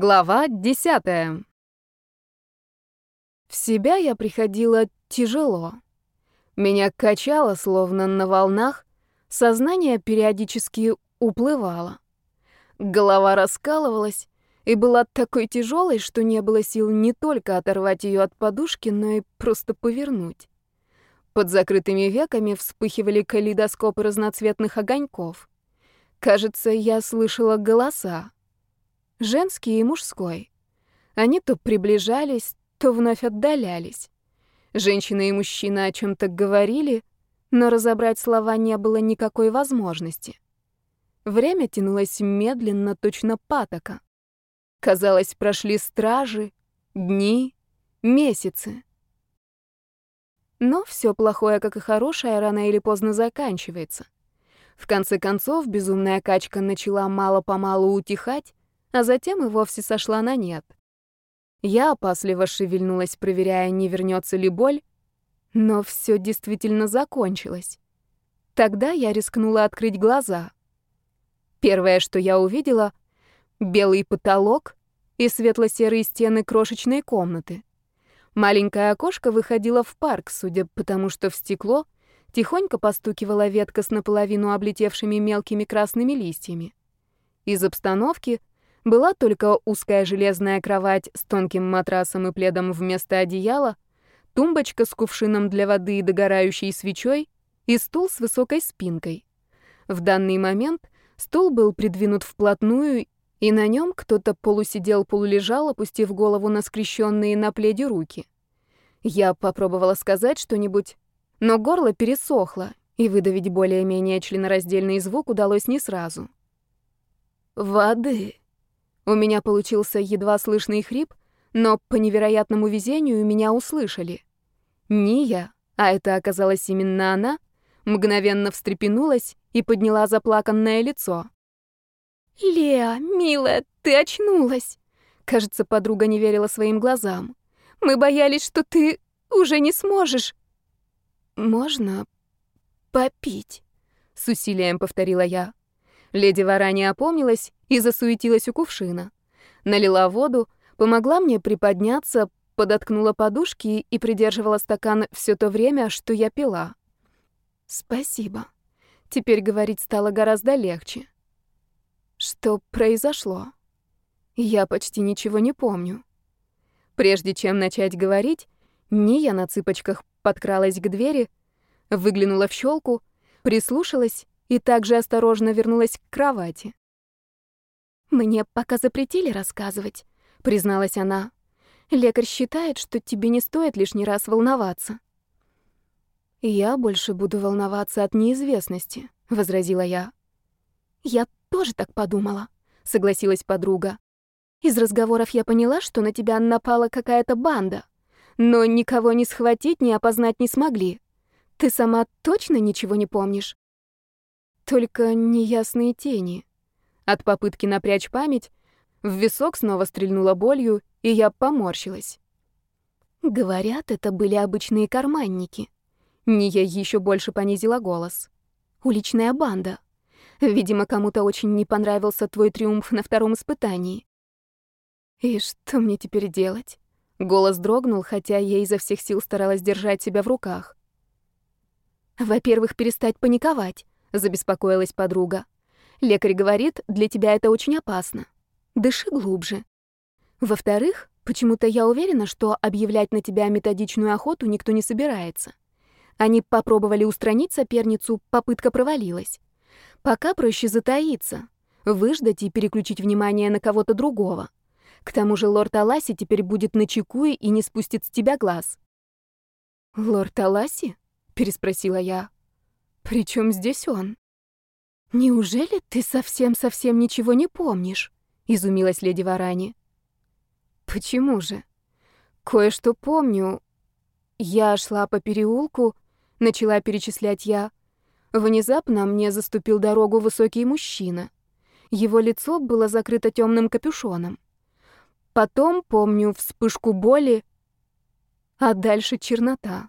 Глава десятая. В себя я приходила тяжело. Меня качало, словно на волнах, сознание периодически уплывало. Голова раскалывалась и была такой тяжелой, что не было сил не только оторвать ее от подушки, но и просто повернуть. Под закрытыми веками вспыхивали калейдоскопы разноцветных огоньков. Кажется, я слышала голоса женский и мужской. Они то приближались, то вновь отдалялись. Женщина и мужчина о чем то говорили, но разобрать слова не было никакой возможности. Время тянулось медленно, точно патока. Казалось, прошли стражи, дни, месяцы. Но все плохое, как и хорошее, рано или поздно заканчивается. В конце концов, безумная качка начала мало-помалу утихать, а затем и вовсе сошла на нет. Я опасливо шевельнулась, проверяя, не вернется ли боль, но все действительно закончилось. Тогда я рискнула открыть глаза. Первое, что я увидела — белый потолок и светло-серые стены крошечной комнаты. Маленькое окошко выходило в парк, судя по тому, что в стекло тихонько постукивала ветка с наполовину облетевшими мелкими красными листьями. Из обстановки была только узкая железная кровать с тонким матрасом и пледом вместо одеяла, тумбочка с кувшином для воды и догорающей свечой и стул с высокой спинкой. В данный момент стул был придвинут вплотную, и на нем кто-то полусидел, полулежал, опустив голову на скрещенные на пледе руки. Я попробовала сказать что-нибудь, но горло пересохло, и выдавить более-менее членораздельный звук удалось не сразу. «Воды», у меня получился едва слышный хрип, но по невероятному везению меня услышали. Не я, а это оказалась именно она, мгновенно встрепенулась и подняла заплаканное лицо. «Леа, милая, ты очнулась!» Кажется, подруга не верила своим глазам. «Мы боялись, что ты уже не сможешь». «Можно попить?» — с усилием повторила я. Леди Варани опомнилась и засуетилась у кувшина. Налила воду, помогла мне приподняться, подоткнула подушки и придерживала стакан все то время, что я пила. «Спасибо». Теперь говорить стало гораздо легче. Что произошло? Я почти ничего не помню. Прежде чем начать говорить, Ния на цыпочках подкралась к двери, выглянула в щелку, прислушалась и также осторожно вернулась к кровати. «Мне пока запретили рассказывать», — призналась она. «Лекарь считает, что тебе не стоит лишний раз волноваться». «Я больше буду волноваться от неизвестности», — возразила я. «Я тоже так подумала», — согласилась подруга. «Из разговоров я поняла, что на тебя напала какая-то банда, но никого не схватить, ни опознать не смогли. Ты сама точно ничего не помнишь?» Только неясные тени. От попытки напрячь память в висок снова стрельнула болью, и я поморщилась. Говорят, это были обычные карманники. Ния еще больше понизила голос. Уличная банда. Видимо, кому-то очень не понравился твой триумф на втором испытании. И что мне теперь делать? Голос дрогнул, хотя я изо всех сил старалась держать себя в руках. Во-первых, перестать паниковать забеспокоилась подруга. Лекарь говорит, для тебя это очень опасно. Дыши глубже. Во-вторых, почему-то я уверена, что объявлять на тебя методичную охоту никто не собирается. Они попробовали устранить соперницу, попытка провалилась. Пока проще затаиться, выждать и переключить внимание на кого-то другого. К тому же лорд Аласи теперь будет начеку и не спустит с тебя глаз. «Лорд Аласи?» — переспросила я. «При чем здесь он?» «Неужели ты совсем-совсем ничего не помнишь?» — изумилась леди Варани. «Почему же? Кое-что помню. Я шла по переулку, начала перечислять я. Внезапно мне заступил дорогу высокий мужчина. Его лицо было закрыто темным капюшоном. Потом помню вспышку боли, а дальше чернота.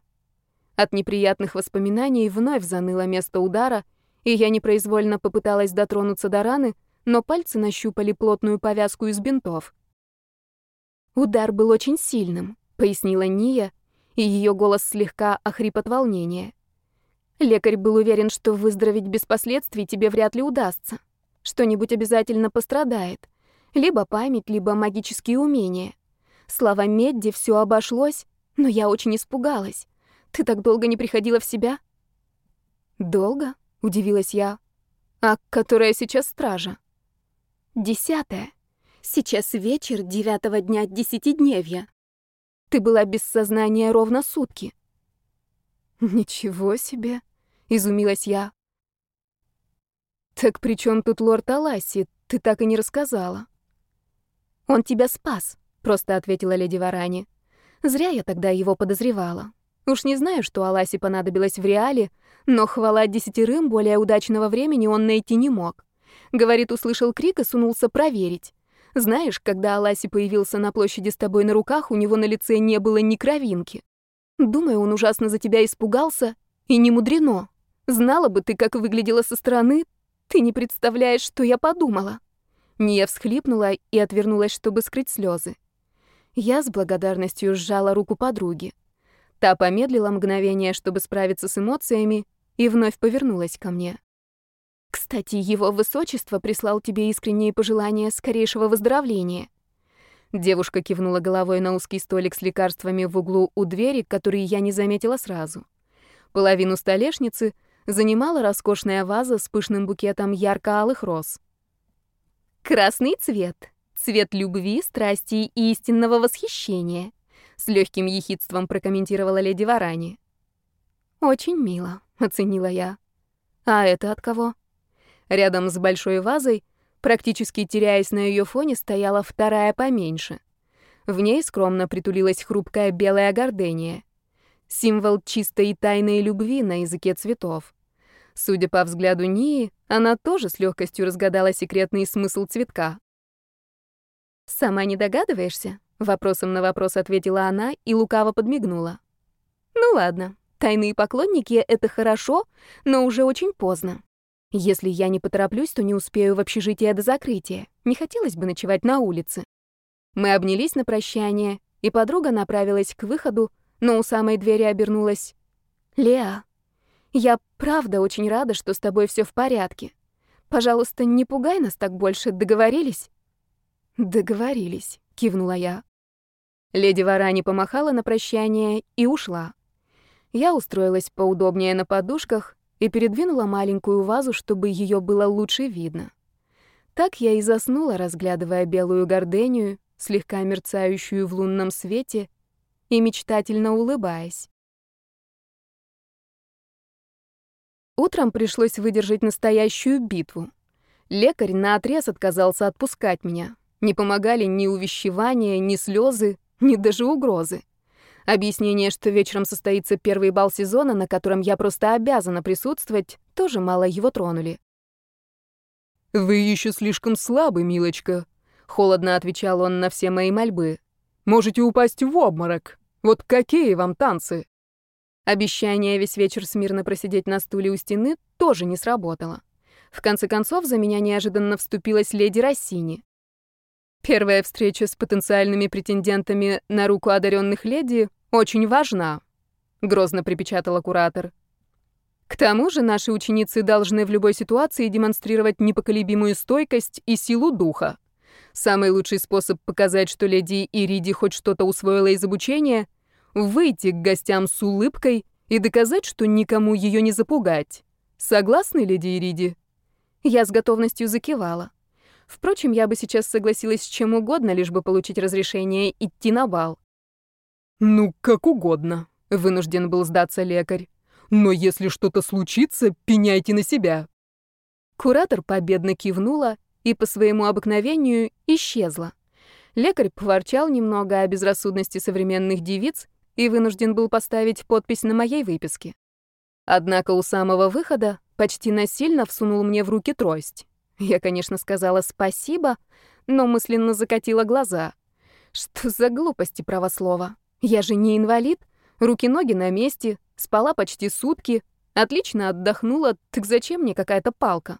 От неприятных воспоминаний вновь заныло место удара, и я непроизвольно попыталась дотронуться до раны, но пальцы нащупали плотную повязку из бинтов. Удар был очень сильным, пояснила Ния, и ее голос слегка охрип от волнения. Лекарь был уверен, что выздороветь без последствий тебе вряд ли удастся. Что-нибудь обязательно пострадает. Либо память, либо магические умения. Слава Медди, все обошлось, но я очень испугалась. Ты так долго не приходила в себя? Долго? Удивилась я. А которая сейчас стража? Десятая. Сейчас вечер девятого дня десятидневья. Ты была без сознания ровно сутки. Ничего себе, изумилась я. Так при чем тут лорд Аласи? Ты так и не рассказала. Он тебя спас, просто ответила леди Варани. Зря я тогда его подозревала. Уж не знаю, что Аласи понадобилось в реале, но хвала десятерым более удачного времени он найти не мог. Говорит, услышал крик и сунулся проверить. Знаешь, когда Аласи появился на площади с тобой на руках, у него на лице не было ни кровинки. Думаю, он ужасно за тебя испугался, и не мудрено. Знала бы ты, как выглядела со стороны, ты не представляешь, что я подумала. Ния всхлипнула и отвернулась, чтобы скрыть слезы. Я с благодарностью сжала руку подруги. Та помедлила мгновение, чтобы справиться с эмоциями, и вновь повернулась ко мне. Кстати, его высочество прислал тебе искренние пожелания скорейшего выздоровления. Девушка кивнула головой на узкий столик с лекарствами в углу у двери, который я не заметила сразу. Половину столешницы занимала роскошная ваза с пышным букетом ярко-алых роз. Красный цвет. Цвет любви, страсти и истинного восхищения. С легким ехидством прокомментировала леди Варани. «Очень мило», — оценила я. «А это от кого?» Рядом с большой вазой, практически теряясь на ее фоне, стояла вторая поменьше. В ней скромно притулилась хрупкая белая гордения. Символ чистой и тайной любви на языке цветов. Судя по взгляду Нии, она тоже с легкостью разгадала секретный смысл цветка. «Сама не догадываешься?» — вопросом на вопрос ответила она и лукаво подмигнула. «Ну ладно, тайные поклонники — это хорошо, но уже очень поздно. Если я не потороплюсь, то не успею в общежитие до закрытия. Не хотелось бы ночевать на улице. Мы обнялись на прощание, и подруга направилась к выходу, но у самой двери обернулась. «Леа, я правда очень рада, что с тобой все в порядке. Пожалуйста, не пугай нас так больше, договорились?» «Договорились», — кивнула я. Леди Варани помахала на прощание и ушла. Я устроилась поудобнее на подушках, и передвинула маленькую вазу, чтобы ее было лучше видно. Так я и заснула, разглядывая белую гордению, слегка мерцающую в лунном свете, и мечтательно улыбаясь. Утром пришлось выдержать настоящую битву. Лекарь наотрез отказался отпускать меня. Не помогали ни увещевания, ни слезы, ни даже угрозы. Объяснение, что вечером состоится первый бал сезона, на котором я просто обязана присутствовать, тоже мало его тронули. «Вы еще слишком слабы, милочка», — холодно отвечал он на все мои мольбы. «Можете упасть в обморок. Вот какие вам танцы?» Обещание весь вечер смирно просидеть на стуле у стены тоже не сработало. В конце концов, за меня неожиданно вступилась леди Рассини. Первая встреча с потенциальными претендентами на руку одаренных леди очень важна», — грозно припечатала куратор. «К тому же наши ученицы должны в любой ситуации демонстрировать непоколебимую стойкость и силу духа. Самый лучший способ показать, что леди Ириди хоть что-то усвоила из обучения — выйти к гостям с улыбкой и доказать, что никому ее не запугать. Согласны, леди Ириди?» Я с готовностью закивала. Впрочем, я бы сейчас согласилась с чем угодно, лишь бы получить разрешение идти на бал. «Ну, как угодно», — вынужден был сдаться лекарь. «Но если что-то случится, пеняйте на себя». Куратор победно кивнула и по своему обыкновению исчезла. Лекарь поворчал немного о безрассудности современных девиц и вынужден был поставить подпись на моей выписке. Однако у самого выхода почти насильно всунул мне в руки трость. Я, конечно, сказала спасибо, но мысленно закатила глаза. Что за глупости правослова? Я же не инвалид, руки-ноги на месте, спала почти сутки, отлично отдохнула, так зачем мне какая-то палка?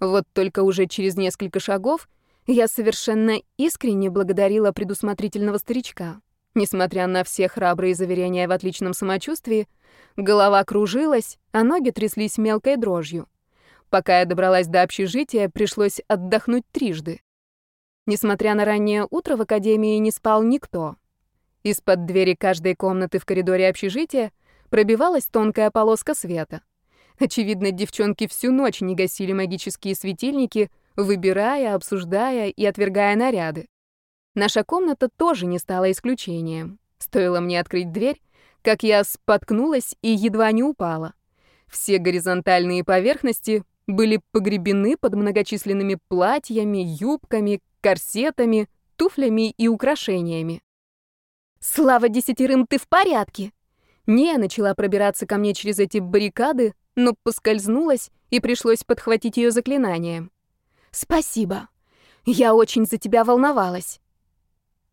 Вот только уже через несколько шагов Я совершенно искренне благодарила предусмотрительного старичка. Несмотря на все храбрые заверения в отличном самочувствии, голова кружилась, а ноги тряслись мелкой дрожью. Пока я добралась до общежития, пришлось отдохнуть трижды. Несмотря на раннее утро, в академии не спал никто. Из-под двери каждой комнаты в коридоре общежития пробивалась тонкая полоска света. Очевидно, девчонки всю ночь не гасили магические светильники, выбирая, обсуждая и отвергая наряды. Наша комната тоже не стала исключением. Стоило мне открыть дверь, как я споткнулась и едва не упала. Все горизонтальные поверхности были погребены под многочисленными платьями, юбками, корсетами, туфлями и украшениями. «Слава десятерым, ты в порядке!» Не начала пробираться ко мне через эти баррикады, но поскользнулась и пришлось подхватить ее заклинанием. «Спасибо. Я очень за тебя волновалась».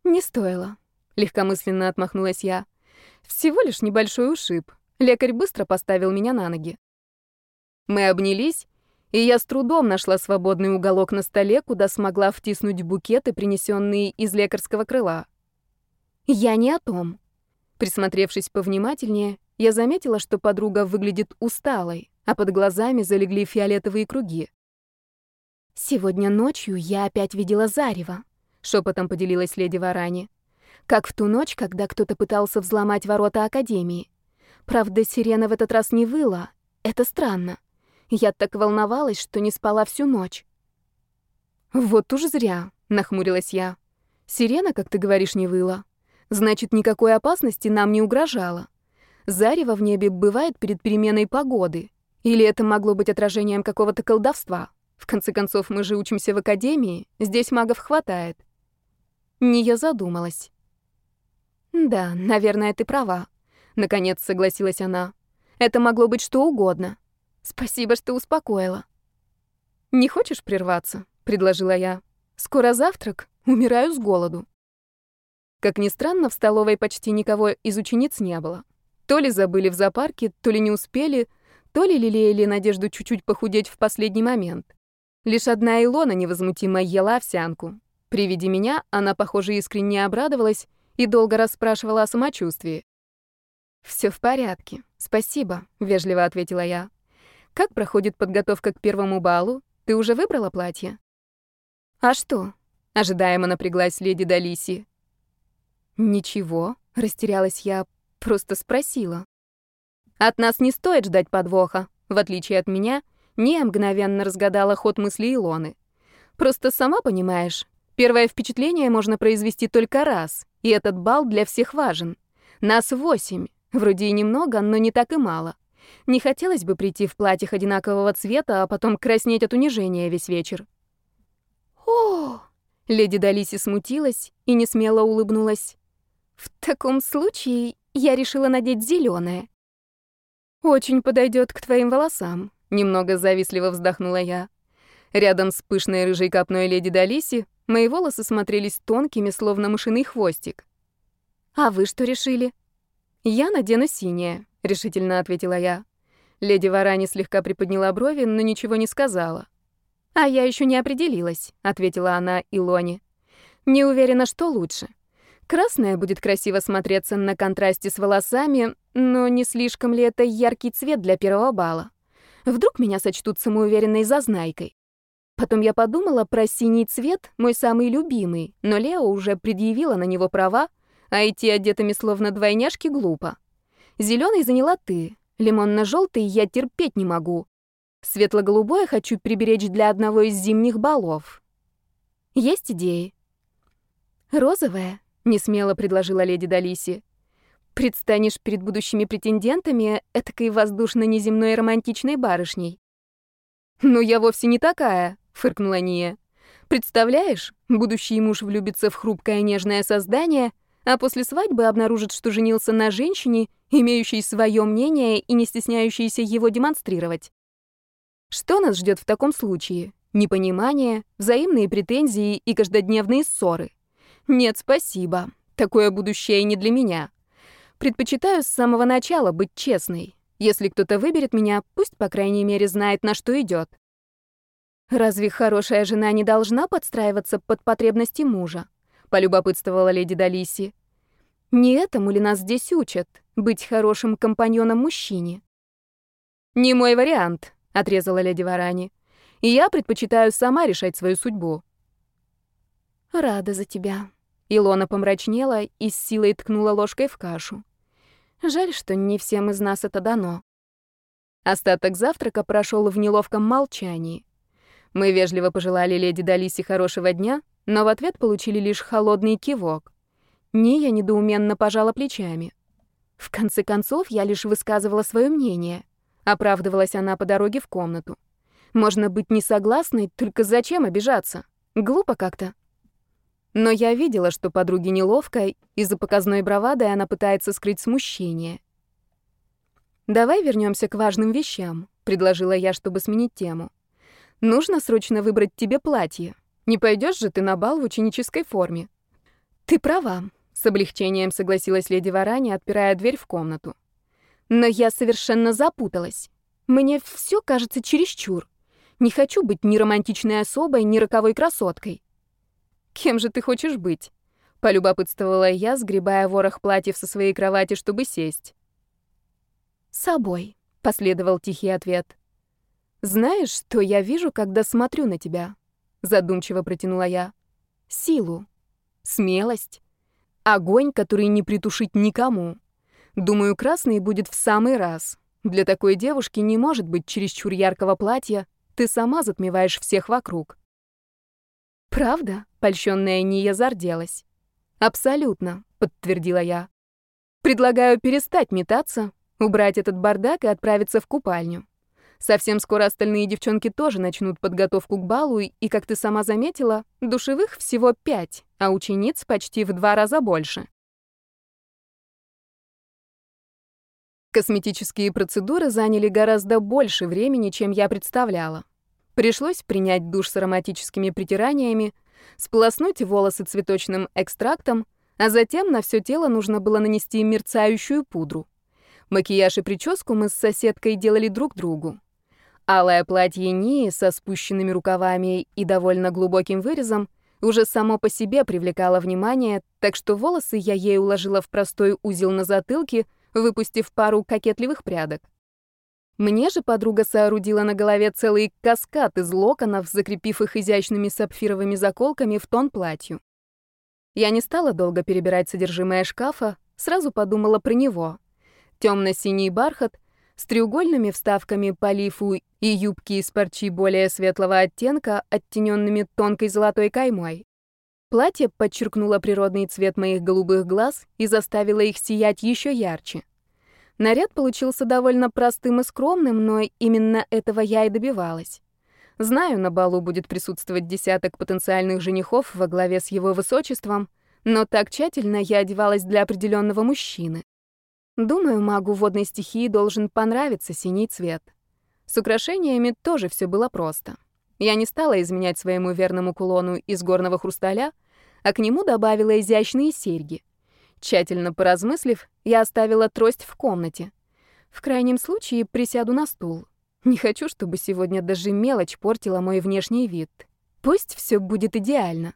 «Не стоило», — легкомысленно отмахнулась я. «Всего лишь небольшой ушиб. Лекарь быстро поставил меня на ноги». Мы обнялись, и я с трудом нашла свободный уголок на столе, куда смогла втиснуть букеты, принесенные из лекарского крыла. «Я не о том». Присмотревшись повнимательнее, я заметила, что подруга выглядит усталой, а под глазами залегли фиолетовые круги. «Сегодня ночью я опять видела зарево», шепотом поделилась леди Варани. Как в ту ночь, когда кто-то пытался взломать ворота Академии. Правда, сирена в этот раз не выла. Это странно. Я так волновалась, что не спала всю ночь. Вот уж зря, нахмурилась я. Сирена, как ты говоришь, не выла. Значит, никакой опасности нам не угрожало. Зарево в небе бывает перед переменой погоды. Или это могло быть отражением какого-то колдовства? В конце концов, мы же учимся в академии, здесь магов хватает. Ния задумалась. «Да, наверное, ты права», — наконец согласилась она. «Это могло быть что угодно. Спасибо, что успокоила». «Не хочешь прерваться?» — предложила я. «Скоро завтрак, умираю с голоду». Как ни странно, в столовой почти никого из учениц не было. То ли забыли в зоопарке, то ли не успели, то ли лелеяли надежду чуть-чуть похудеть в последний момент. Лишь одна Илона невозмутимо ела овсянку, при виде меня она, похоже, искренне обрадовалась и долго расспрашивала о самочувствии. Все в порядке, спасибо», — вежливо ответила я. «Как проходит подготовка к первому балу? Ты уже выбрала платье?» «А что?» — ожидаемо напряглась леди Далиси. «Ничего», — растерялась я, просто спросила. «От нас не стоит ждать подвоха», в отличие от меня, не мгновенно разгадала ход мысли Илоны. «Просто сама понимаешь, Первое впечатление можно произвести только раз, и этот бал для всех важен. Нас восемь. Вроде и немного, но не так и мало. Не хотелось бы прийти в платьях одинакового цвета, а потом краснеть от унижения весь вечер. О! Леди Далиси смутилась и не смело улыбнулась. В таком случае я решила надеть зеленое. Очень подойдет к твоим волосам, немного завистливо вздохнула я. Рядом с пышной рыжей копной леди Далиси Мои волосы смотрелись тонкими, словно мышиный хвостик. «А вы что решили?» «Я надену синее», — решительно ответила я. Леди Варани слегка приподняла брови, но ничего не сказала. «А я еще не определилась», — ответила она Илоне. «Не уверена, что лучше. Красное будет красиво смотреться на контрасте с волосами, но не слишком ли это яркий цвет для первого бала? Вдруг меня сочтут самоуверенной зазнайкой?» Потом я подумала про синий цвет, мой самый любимый, но Лео уже предъявила на него права, а идти одетыми словно двойняшки глупо. Зеленый заняла ты, лимонно-желтый я терпеть не могу. Светло-голубое хочу приберечь для одного из зимних балов. Есть идеи? Розовое, несмело предложила леди Далиси. Предстанешь перед будущими претендентами этакой воздушно-неземной романтичной барышней. «Ну, я вовсе не такая», фыркнула Ния. Представляешь, будущий муж влюбится в хрупкое нежное создание, а после свадьбы обнаружит, что женился на женщине, имеющей свое мнение и не стесняющейся его демонстрировать. Что нас ждет в таком случае? Непонимание, взаимные претензии и каждодневные ссоры. Нет, спасибо. Такое будущее не для меня. Предпочитаю с самого начала быть честной. Если кто-то выберет меня, пусть, по крайней мере, знает, на что идет. Разве хорошая жена не должна подстраиваться под потребности мужа? Полюбопытствовала леди Далиси. Не этому ли нас здесь учат? Быть хорошим компаньоном мужчине? Не мой вариант, отрезала леди Варани. Я предпочитаю сама решать свою судьбу. Рада за тебя. Илона помрачнела и с силой ткнула ложкой в кашу. Жаль, что не всем из нас это дано. Остаток завтрака прошел в неловком молчании. Мы вежливо пожелали леди Далисе хорошего дня, но в ответ получили лишь холодный кивок. Ния недоуменно пожала плечами. В конце концов, я лишь высказывала свое мнение. Оправдывалась она по дороге в комнату. Можно быть не согласной, только зачем обижаться? Глупо как-то. Но я видела, что подруге неловко, и за показной бравадой она пытается скрыть смущение. «Давай вернемся к важным вещам», — предложила я, чтобы сменить тему. Нужно срочно выбрать тебе платье. Не пойдешь же ты на бал в ученической форме. Ты права, с облегчением согласилась леди Варани, отпирая дверь в комнату. Но я совершенно запуталась. Мне все кажется чересчур. Не хочу быть ни романтичной особой, ни роковой красоткой. Кем же ты хочешь быть? Полюбопытствовала я, сгребая ворох платьев со своей кровати, чтобы сесть. «Собой», — последовал тихий ответ. «Знаешь, что я вижу, когда смотрю на тебя?» Задумчиво протянула я. «Силу, смелость, огонь, который не притушить никому. Думаю, красный будет в самый раз. Для такой девушки не может быть чересчур яркого платья, ты сама затмеваешь всех вокруг». «Правда?» — польщённая Ния зарделась. «Абсолютно», — подтвердила я. «Предлагаю перестать метаться, убрать этот бардак и отправиться в купальню. Совсем скоро остальные девчонки тоже начнут подготовку к балу, и, как ты сама заметила, душевых всего пять, а учениц почти в два раза больше. Косметические процедуры заняли гораздо больше времени, чем я представляла. Пришлось принять душ с ароматическими притираниями, сполоснуть волосы цветочным экстрактом, а затем на все тело нужно было нанести мерцающую пудру. Макияж и прическу мы с соседкой делали друг другу. Алое платье Нии со спущенными рукавами и довольно глубоким вырезом уже само по себе привлекало внимание, так что волосы я ей уложила в простой узел на затылке, выпустив пару кокетливых прядок. Мне же подруга соорудила на голове целый каскад из локонов, закрепив их изящными сапфировыми заколками в тон платью. Я не стала долго перебирать содержимое шкафа, сразу подумала про него. Темно-синий бархат, с треугольными вставками по лифу и юбки из парчи более светлого оттенка, оттененными тонкой золотой каймой. Платье подчеркнуло природный цвет моих голубых глаз и заставило их сиять еще ярче. Наряд получился довольно простым и скромным, но именно этого я и добивалась. Знаю, на балу будет присутствовать десяток потенциальных женихов во главе с его высочеством, но так тщательно я одевалась для определенного мужчины. Думаю, магу водной стихии должен понравиться синий цвет. С украшениями тоже все было просто. Я не стала изменять своему верному кулону из горного хрусталя, а к нему добавила изящные серьги. Тщательно поразмыслив, я оставила трость в комнате. В крайнем случае присяду на стул. Не хочу, чтобы сегодня даже мелочь портила мой внешний вид. Пусть все будет идеально.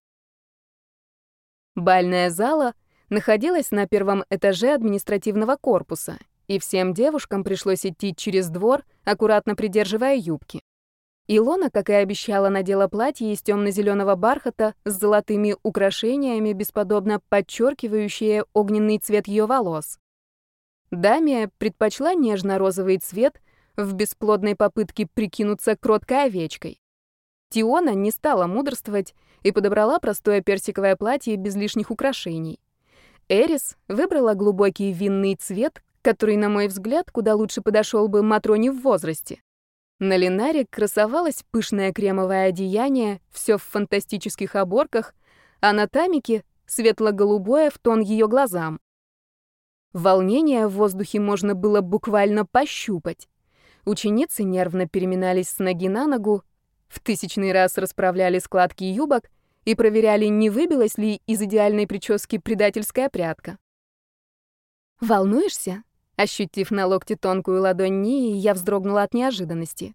Бальная зала — находилась на первом этаже административного корпуса, и всем девушкам пришлось идти через двор, аккуратно придерживая юбки. Илона, как и обещала, надела платье из темно-зеленого бархата с золотыми украшениями, бесподобно подчеркивающие огненный цвет ее волос. Дамия предпочла нежно-розовый цвет в бесплодной попытке прикинуться кроткой овечкой. Тиона не стала мудрствовать и подобрала простое персиковое платье без лишних украшений. Эрис выбрала глубокий винный цвет, который, на мой взгляд, куда лучше подошел бы Матроне в возрасте. На Линаре красовалось пышное кремовое одеяние, все в фантастических оборках, а на Тамике — светло-голубое в тон ее глазам. Волнение в воздухе можно было буквально пощупать. Ученицы нервно переминались с ноги на ногу, в тысячный раз расправляли складки юбок и проверяли, не выбилась ли из идеальной прически предательская прядка. «Волнуешься?» Ощутив на локте тонкую ладонь Нии, я вздрогнула от неожиданности.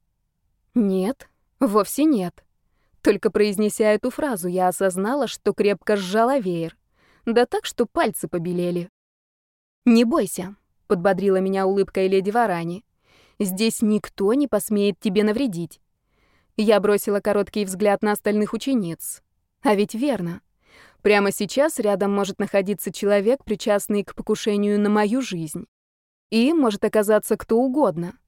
«Нет», — Вовсе нет. Только произнеся эту фразу, я осознала, что крепко сжала веер. Да так, что пальцы побелели. «Не бойся», — подбодрила меня улыбкой леди Варани. «Здесь никто не посмеет тебе навредить». Я бросила короткий взгляд на остальных учениц. А ведь верно. Прямо сейчас рядом может находиться человек, причастный к покушению на мою жизнь. И может оказаться кто угодно.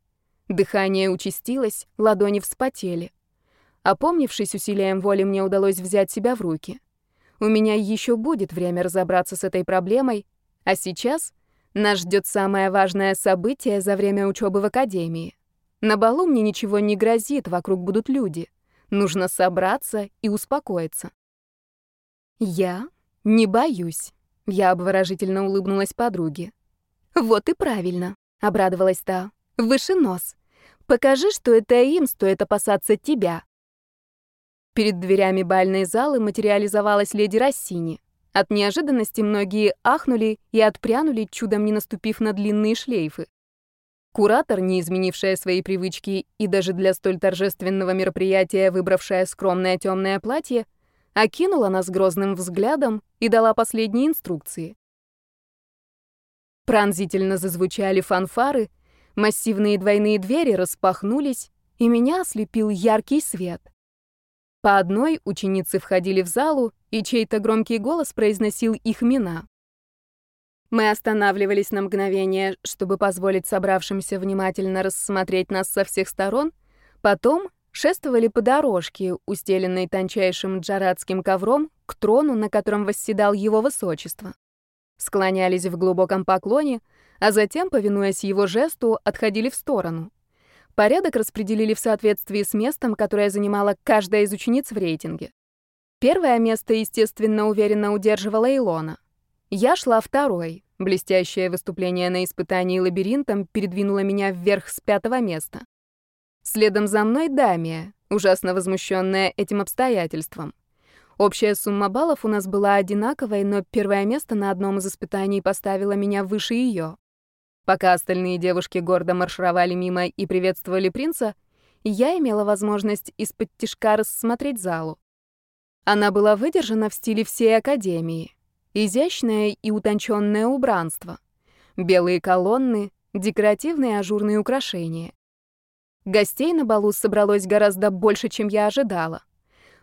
Дыхание участилось, ладони вспотели. Опомнившись усилием воли, мне удалось взять себя в руки. У меня еще будет время разобраться с этой проблемой, а сейчас нас ждет самое важное событие за время учебы в академии. На балу мне ничего не грозит, вокруг будут люди. Нужно собраться и успокоиться. Я не боюсь. Я обворожительно улыбнулась подруге. Вот и правильно, обрадовалась та. Выше нос. Покажи, что это им стоит опасаться тебя. Перед дверями бальной залы материализовалась леди Рассини. От неожиданности многие ахнули и отпрянули, чудом не наступив на длинные шлейфы. Куратор, не изменившая свои привычки и даже для столь торжественного мероприятия выбравшая скромное темное платье, окинула нас грозным взглядом и дала последние инструкции. Пронзительно зазвучали фанфары, массивные двойные двери распахнулись, и меня ослепил яркий свет — по одной ученицы входили в залу, и чей-то громкий голос произносил их имена. Мы останавливались на мгновение, чтобы позволить собравшимся внимательно рассмотреть нас со всех сторон, потом шествовали по дорожке, устеленной тончайшим джарадским ковром, к трону, на котором восседал его высочество. Склонялись в глубоком поклоне, а затем, повинуясь его жесту, отходили в сторону. Порядок распределили в соответствии с местом, которое занимала каждая из учениц в рейтинге. Первое место, естественно, уверенно удерживала Илона. Я шла второй. Блестящее выступление на испытании лабиринтом передвинуло меня вверх с пятого места. Следом за мной Дамия, ужасно возмущенная этим обстоятельством. Общая сумма баллов у нас была одинаковой, но первое место на одном из испытаний поставило меня выше ее. Пока остальные девушки гордо маршировали мимо и приветствовали принца, я имела возможность из-под тишка рассмотреть залу. Она была выдержана в стиле всей академии. Изящное и утонченное убранство. Белые колонны, декоративные ажурные украшения. Гостей на балу собралось гораздо больше, чем я ожидала.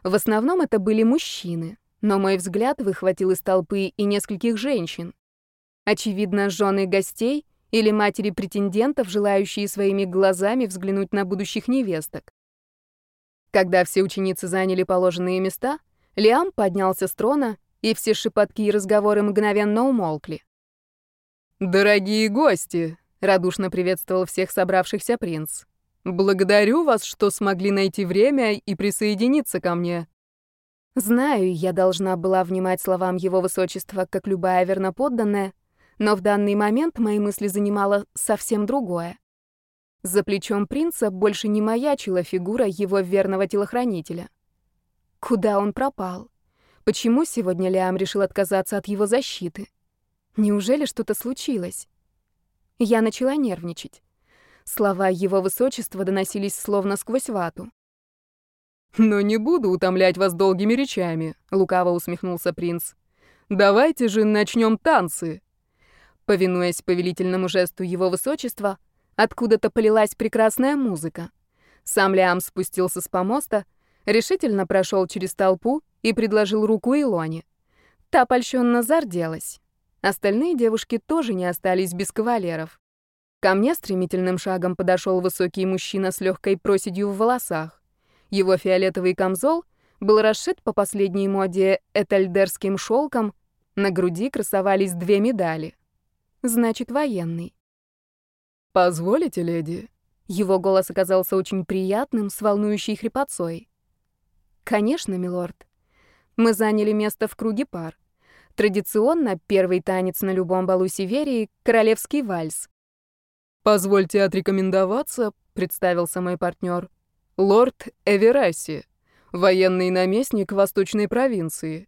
В основном это были мужчины, но мой взгляд выхватил из толпы и нескольких женщин. Очевидно, жены гостей или матери претендентов, желающие своими глазами взглянуть на будущих невесток. Когда все ученицы заняли положенные места, Лиам поднялся с трона, и все шепотки и разговоры мгновенно умолкли. «Дорогие гости!» — радушно приветствовал всех собравшихся принц. «Благодарю вас, что смогли найти время и присоединиться ко мне». Знаю, я должна была внимать словам его высочества, как любая верноподданная, но в данный момент мои мысли занимало совсем другое. За плечом принца больше не маячила фигура его верного телохранителя. Куда он пропал? Почему сегодня Лиам решил отказаться от его защиты? Неужели что-то случилось? Я начала нервничать. Слова его высочества доносились словно сквозь вату. «Но не буду утомлять вас долгими речами», — лукаво усмехнулся принц. «Давайте же начнем танцы». Повинуясь повелительному жесту его высочества, откуда-то полилась прекрасная музыка. Сам Лиам спустился с помоста, решительно прошел через толпу и предложил руку Илоне. Та польщенно зарделась. Остальные девушки тоже не остались без кавалеров. Ко мне стремительным шагом подошел высокий мужчина с легкой проседью в волосах. Его фиолетовый камзол был расшит по последней моде этальдерским шелком, на груди красовались две медали — Значит, военный. «Позволите, леди?» Его голос оказался очень приятным, с волнующей хрипотцой. «Конечно, милорд. Мы заняли место в круге пар. Традиционно первый танец на любом балу Северии — королевский вальс. «Позвольте отрекомендоваться», — представился мой партнер. «Лорд Эвераси, военный наместник Восточной провинции».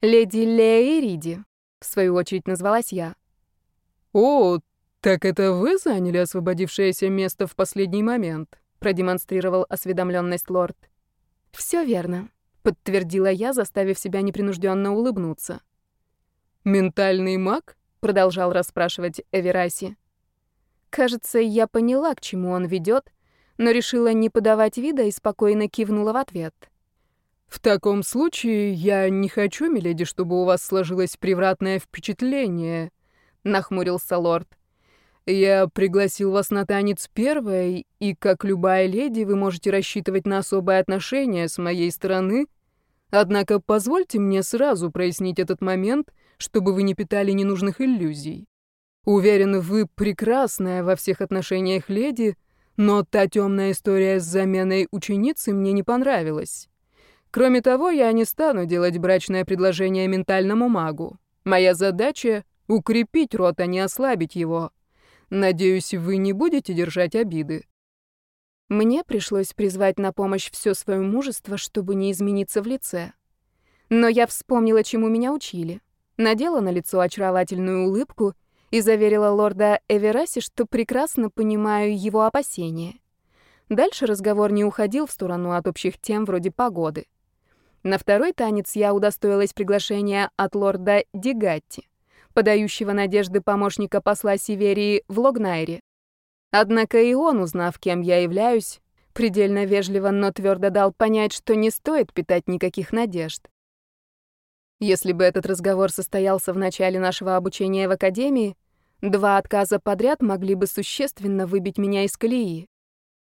«Леди Лея Ириди», — в свою очередь назвалась я. «О, так это вы заняли освободившееся место в последний момент?» продемонстрировал осведомленность лорд. Все верно, подтвердила я, заставив себя непринужденно улыбнуться. Ментальный маг? продолжал расспрашивать Эвераси. Кажется, я поняла, к чему он ведет, но решила не подавать вида и спокойно кивнула в ответ. «В таком случае я не хочу, миледи, чтобы у вас сложилось превратное впечатление», — нахмурился лорд. «Я пригласил вас на танец первой, и, как любая леди, вы можете рассчитывать на особое отношение с моей стороны. Однако позвольте мне сразу прояснить этот момент, чтобы вы не питали ненужных иллюзий. Уверен, вы прекрасная во всех отношениях леди, но та темная история с заменой ученицы мне не понравилась. Кроме того, я не стану делать брачное предложение ментальному магу. Моя задача — укрепить рот, а не ослабить его. Надеюсь, вы не будете держать обиды. Мне пришлось призвать на помощь все свое мужество, чтобы не измениться в лице. Но я вспомнила, чему меня учили. Надела на лицо очаровательную улыбку — и заверила лорда Эвераси, что прекрасно понимаю его опасения. Дальше разговор не уходил в сторону от общих тем вроде погоды. На второй танец я удостоилась приглашения от лорда Дигатти, подающего надежды помощника посла Северии в Логнайре. Однако и он, узнав, кем я являюсь, предельно вежливо, но твердо дал понять, что не стоит питать никаких надежд. Если бы этот разговор состоялся в начале нашего обучения в академии, два отказа подряд могли бы существенно выбить меня из колеи.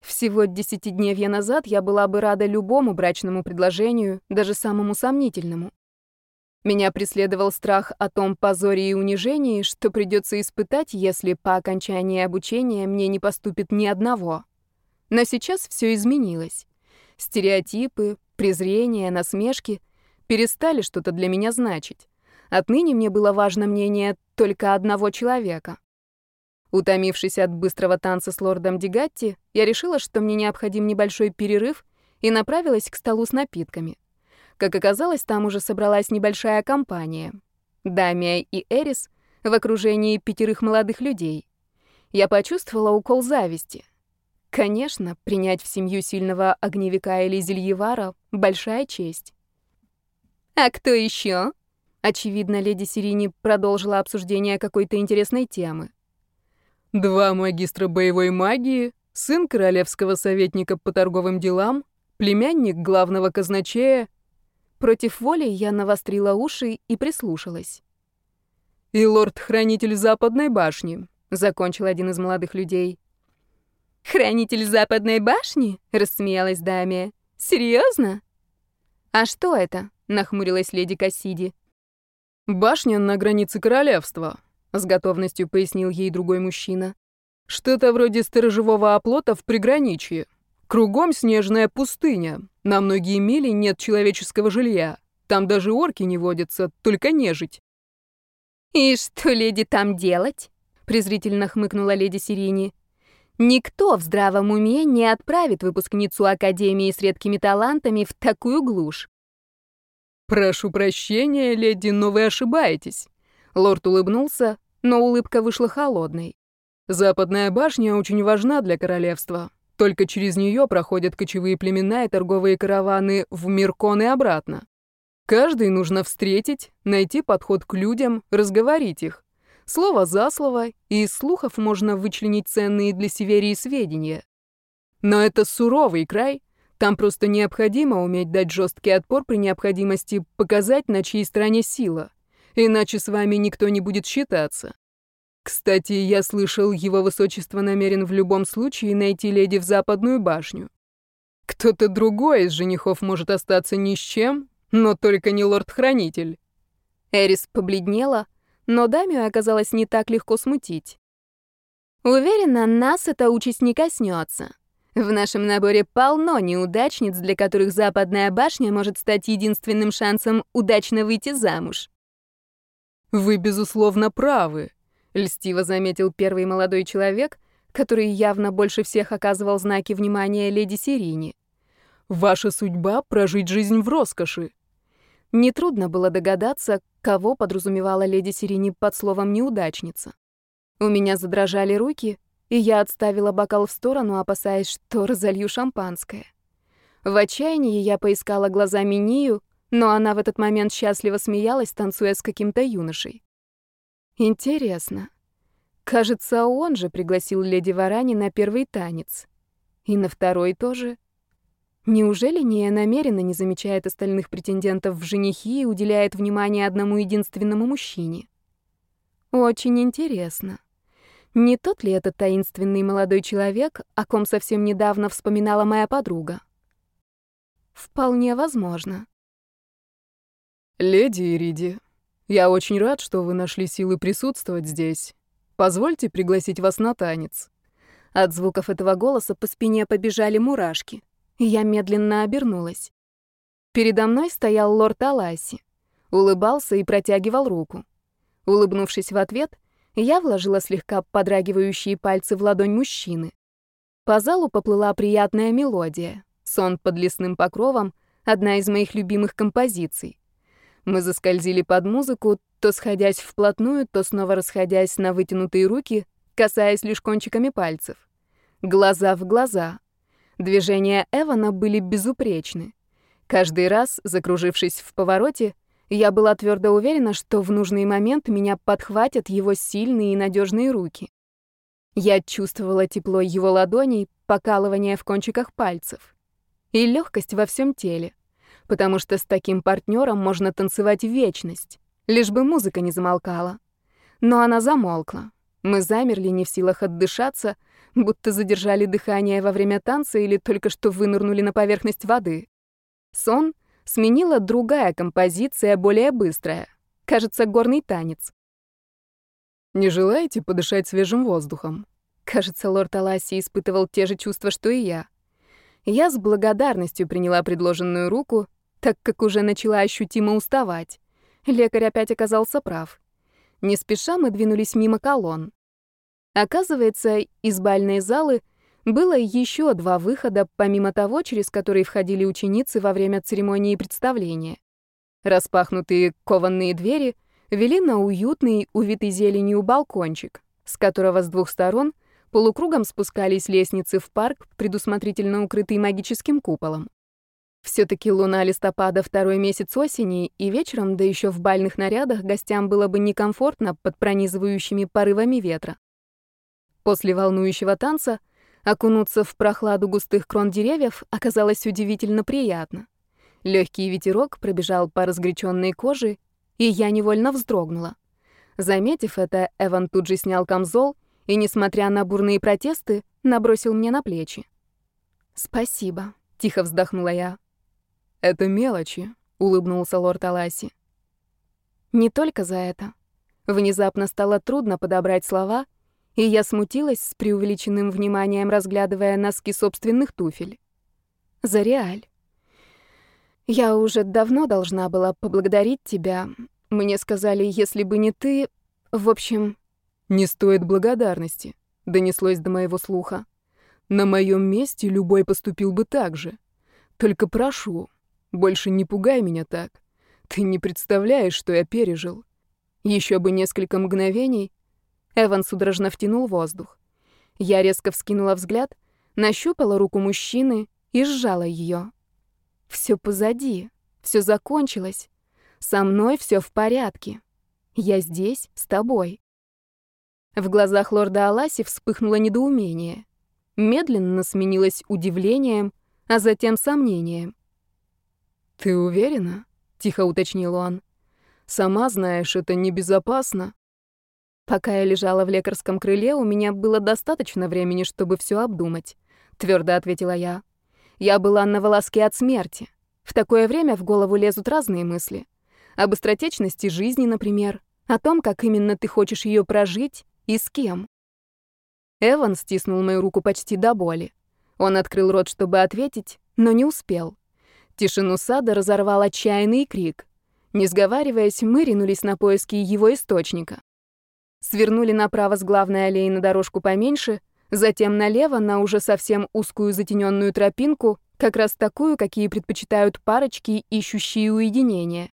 Всего десятидневья назад я была бы рада любому брачному предложению, даже самому сомнительному. Меня преследовал страх о том позоре и унижении, что придется испытать, если по окончании обучения мне не поступит ни одного. Но сейчас все изменилось. Стереотипы, презрение, насмешки — перестали что-то для меня значить. Отныне мне было важно мнение только одного человека. Утомившись от быстрого танца с лордом Дигатти, я решила, что мне необходим небольшой перерыв и направилась к столу с напитками. Как оказалось, там уже собралась небольшая компания. Дамия и Эрис в окружении пятерых молодых людей. Я почувствовала укол зависти. Конечно, принять в семью сильного огневика или зельевара — большая честь. «А кто еще?» Очевидно, леди Сирини продолжила обсуждение какой-то интересной темы. «Два магистра боевой магии, сын королевского советника по торговым делам, племянник главного казначея». Против воли я навострила уши и прислушалась. «И лорд-хранитель Западной башни», — закончил один из молодых людей. «Хранитель Западной башни?» — рассмеялась Дамия. «Серьезно?» «А что это?» — нахмурилась леди Кассиди. «Башня на границе королевства», — с готовностью пояснил ей другой мужчина. «Что-то вроде сторожевого оплота в приграничье. Кругом снежная пустыня. На многие мили нет человеческого жилья. Там даже орки не водятся, только нежить». «И что леди там делать?» — презрительно хмыкнула леди Сирини. «Никто в здравом уме не отправит выпускницу Академии с редкими талантами в такую глушь. «Прошу прощения, леди, но вы ошибаетесь». Лорд улыбнулся, но улыбка вышла холодной. «Западная башня очень важна для королевства. Только через нее проходят кочевые племена и торговые караваны в Миркон и обратно. Каждый нужно встретить, найти подход к людям, разговорить их. Слово за слово, и из слухов можно вычленить ценные для Северии сведения. Но это суровый край, там просто необходимо уметь дать жесткий отпор при необходимости показать, на чьей стороне сила. Иначе с вами никто не будет считаться. Кстати, я слышал, его высочество намерен в любом случае найти леди в западную башню. Кто-то другой из женихов может остаться ни с чем, но только не лорд-хранитель. Эрис побледнела, но Дамию оказалось не так легко смутить. Уверена, нас эта участь не коснется. В нашем наборе полно неудачниц, для которых западная башня может стать единственным шансом удачно выйти замуж. «Вы, безусловно, правы», — льстиво заметил первый молодой человек, который явно больше всех оказывал знаки внимания леди Сирини. «Ваша судьба — прожить жизнь в роскоши». Нетрудно было догадаться, кого подразумевала леди Сирини под словом «неудачница». У меня задрожали руки, и я отставила бокал в сторону, опасаясь, что разолью шампанское. В отчаянии я поискала глазами Нию, но она в этот момент счастливо смеялась, танцуя с каким-то юношей. Интересно. Кажется, он же пригласил леди Варани на первый танец. И на второй тоже. Неужели Ния намеренно не замечает остальных претендентов в женихи и уделяет внимание одному единственному мужчине? Очень интересно. Не тот ли это таинственный молодой человек, о ком совсем недавно вспоминала моя подруга? Вполне возможно. «Леди Ириди, я очень рад, что вы нашли силы присутствовать здесь. Позвольте пригласить вас на танец». От звуков этого голоса по спине побежали мурашки. Я медленно обернулась. Передо мной стоял лорд Аласи. Улыбался и протягивал руку. Улыбнувшись в ответ, я вложила слегка подрагивающие пальцы в ладонь мужчины. По залу поплыла приятная мелодия. Сон под лесным покровом — одна из моих любимых композиций. Мы заскользили под музыку, то сходясь вплотную, то снова расходясь на вытянутые руки, касаясь лишь кончиками пальцев. Глаза в глаза. Движения Эвана были безупречны. Каждый раз, закружившись в повороте, я была твердо уверена, что в нужный момент меня подхватят его сильные и надежные руки. Я чувствовала тепло его ладоней, покалывание в кончиках пальцев и легкость во всем теле потому что с таким партнером можно танцевать вечность, лишь бы музыка не замолкала. Но она замолкла. Мы замерли, не в силах отдышаться, будто задержали дыхание во время танца или только что вынырнули на поверхность воды. Сон сменила другая композиция, более быстрая. Кажется, горный танец. «Не желаете подышать свежим воздухом?» Кажется, лорд Аласи испытывал те же чувства, что и я. Я с благодарностью приняла предложенную руку так как уже начала ощутимо уставать. Лекарь опять оказался прав. Не спеша мы двинулись мимо колонн. Оказывается, из бальной залы было еще два выхода, помимо того, через который входили ученицы во время церемонии представления. Распахнутые кованные двери вели на уютный, увитый зеленью балкончик, с которого с двух сторон полукругом спускались лестницы в парк, предусмотрительно укрытый магическим куполом. Все-таки луна листопада второй месяц осени, и вечером, да еще в бальных нарядах, гостям было бы некомфортно под пронизывающими порывами ветра. После волнующего танца окунуться в прохладу густых крон деревьев оказалось удивительно приятно. Легкий ветерок пробежал по разгоряченной коже, и я невольно вздрогнула. Заметив это, Эван тут же снял камзол и, несмотря на бурные протесты, набросил мне на плечи. «Спасибо», — тихо вздохнула я. «Это мелочи», — улыбнулся лорд Аласи. «Не только за это. Внезапно стало трудно подобрать слова, и я смутилась с преувеличенным вниманием, разглядывая носки собственных туфель. За реаль. Я уже давно должна была поблагодарить тебя. Мне сказали, если бы не ты... В общем... «Не стоит благодарности», — донеслось до моего слуха. «На моем месте любой поступил бы так же. Только прошу, больше не пугай меня так. Ты не представляешь, что я пережил. Еще бы несколько мгновений. Эван судорожно втянул воздух. Я резко вскинула взгляд, нащупала руку мужчины и сжала ее. Все позади, все закончилось. Со мной все в порядке. Я здесь с тобой. В глазах лорда Аласи вспыхнуло недоумение. Медленно сменилось удивлением, а затем сомнением. «Ты уверена?» — тихо уточнил он. «Сама знаешь, это небезопасно». Пока я лежала в лекарском крыле, у меня было достаточно времени, чтобы все обдумать, твердо ответила я. Я была на волоске от смерти. В такое время в голову лезут разные мысли. Об быстротечности жизни, например, о том, как именно ты хочешь ее прожить и с кем. Эван стиснул мою руку почти до боли. Он открыл рот, чтобы ответить, но не успел. Тишину сада разорвал отчаянный крик. Не сговариваясь, мы ринулись на поиски его источника. Свернули направо с главной аллеи на дорожку поменьше, затем налево на уже совсем узкую затененную тропинку, как раз такую, какие предпочитают парочки, ищущие уединение.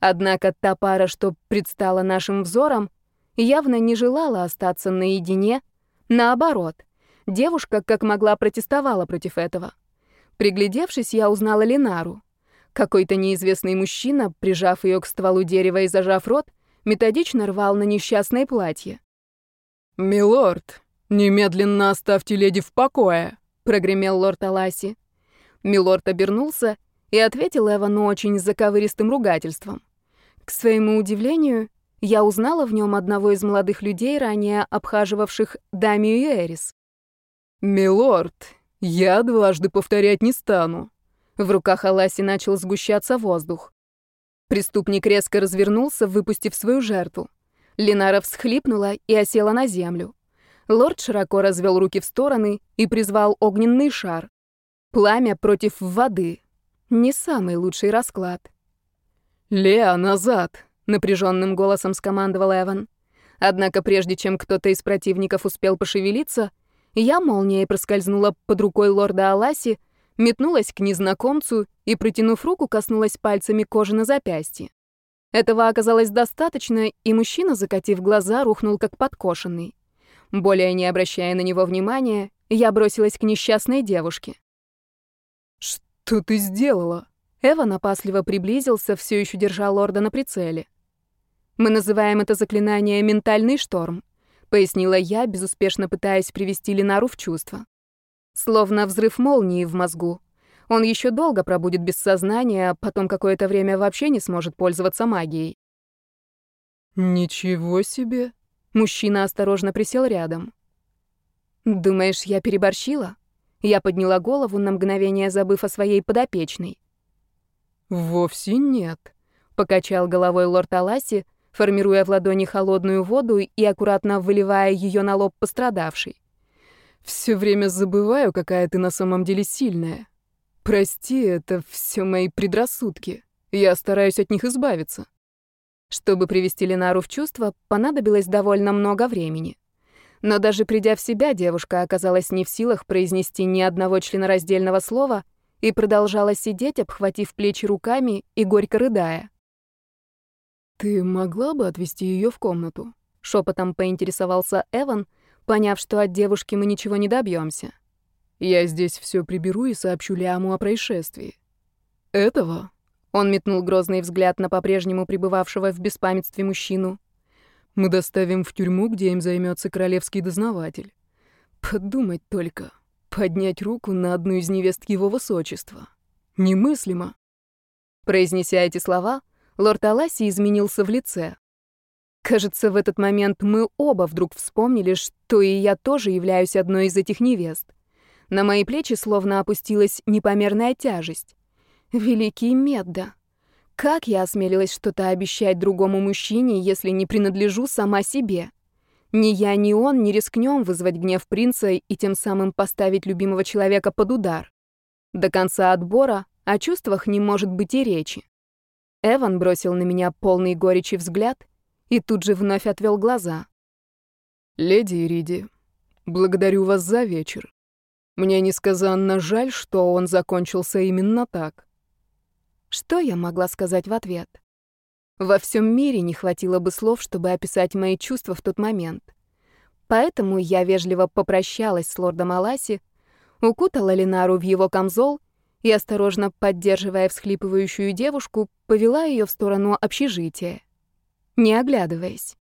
Однако та пара, что предстала нашим взором, явно не желала остаться наедине, Наоборот, девушка как могла протестовала против этого. Приглядевшись, я узнала Ленару. Какой-то неизвестный мужчина, прижав ее к стволу дерева и зажав рот, методично рвал на несчастное платье. «Милорд, немедленно оставьте леди в покое», — прогремел лорд Аласи. Милорд обернулся и ответил Эвану очень заковыристым ругательством. К своему удивлению, я узнала в нем одного из молодых людей, ранее обхаживавших Дамию и Эрис. «Милорд, я дважды повторять не стану». В руках Аласи начал сгущаться воздух. Преступник резко развернулся, выпустив свою жертву. Ленара всхлипнула и осела на землю. Лорд широко развел руки в стороны и призвал огненный шар. Пламя против воды. Не самый лучший расклад. «Леа, назад!» — напряженным голосом скомандовал Эван. Однако прежде чем кто-то из противников успел пошевелиться, я молнией проскользнула под рукой лорда Аласи, метнулась к незнакомцу и, протянув руку, коснулась пальцами кожи на запястье. Этого оказалось достаточно, и мужчина, закатив глаза, рухнул как подкошенный. Более не обращая на него внимания, я бросилась к несчастной девушке. «Что ты сделала?» Эван опасливо приблизился, все еще держа лорда на прицеле. «Мы называем это заклинание «ментальный шторм», — пояснила я, безуспешно пытаясь привести Линару в чувство. Словно взрыв молнии в мозгу. Он еще долго пробудет без сознания, а потом какое-то время вообще не сможет пользоваться магией. «Ничего себе!» Мужчина осторожно присел рядом. «Думаешь, я переборщила?» Я подняла голову, на мгновение забыв о своей подопечной. «Вовсе нет», — покачал головой лорд Аласи, формируя в ладони холодную воду и аккуратно выливая ее на лоб пострадавшей. «Все время забываю, какая ты на самом деле сильная. Прости, это все мои предрассудки. Я стараюсь от них избавиться». Чтобы привести Ленару в чувство, понадобилось довольно много времени. Но даже придя в себя, девушка оказалась не в силах произнести ни одного членораздельного слова — и продолжала сидеть, обхватив плечи руками и горько рыдая. «Ты могла бы отвезти ее в комнату?» — шепотом поинтересовался Эван, поняв, что от девушки мы ничего не добьемся. «Я здесь все приберу и сообщу Лиаму о происшествии». «Этого?» — он метнул грозный взгляд на по-прежнему пребывавшего в беспамятстве мужчину. «Мы доставим в тюрьму, где им займется королевский дознаватель. Подумать только, Поднять руку на одну из невест его высочества. Немыслимо. Произнеся эти слова, лорд Аласи изменился в лице. Кажется, в этот момент мы оба вдруг вспомнили, что и я тоже являюсь одной из этих невест. На мои плечи словно опустилась непомерная тяжесть. Великий Медда. Как я осмелилась что-то обещать другому мужчине, если не принадлежу сама себе? Ни я, ни он не рискнем вызвать гнев принца и тем самым поставить любимого человека под удар. До конца отбора о чувствах не может быть и речи. Эван бросил на меня полный горечи взгляд и тут же вновь отвел глаза. «Леди Ириди, благодарю вас за вечер. Мне несказанно жаль, что он закончился именно так». Что я могла сказать в ответ? Во всем мире не хватило бы слов, чтобы описать мои чувства в тот момент. Поэтому я вежливо попрощалась с лордом Аласи, укутала Ленару в его камзол и, осторожно поддерживая всхлипывающую девушку, повела ее в сторону общежития, не оглядываясь.